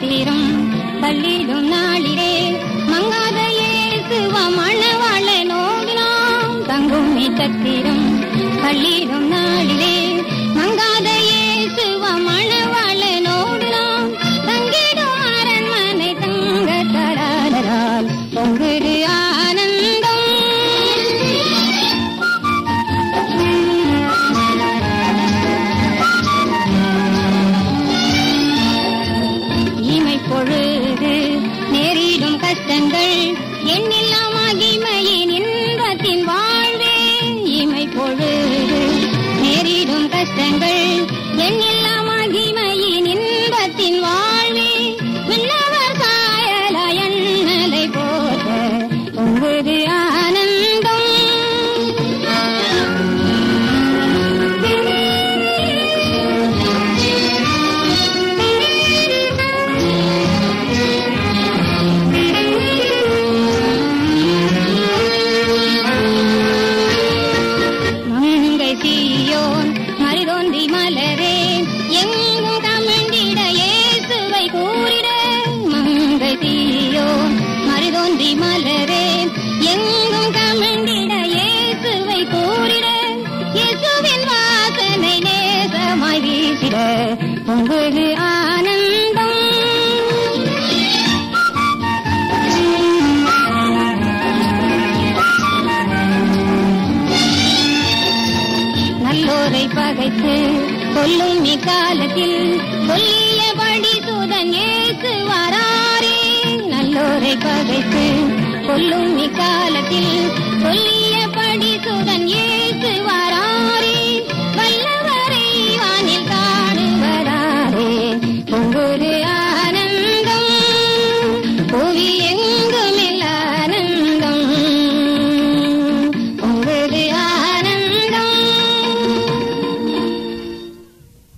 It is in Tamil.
தீரும் பள்ளிடும் நாளிலே மங்காத இயேசுவா மணவாள நோவினாம் தங்கும் தீரும் பள்ளிடும் நாளிலே மலரே எங்கும் கமண்டிட இயேசுவை கூறிட இயேசுவின் வாசனை நேசமாய் வீசிட உங்களது ஆனந்தம். நல்லோரை பகைத்து கொல்லும் இக்காலத்தில் சொல்லியபடி நல்லோரை பகைத்து சொல்லும் இக்காலத்தில்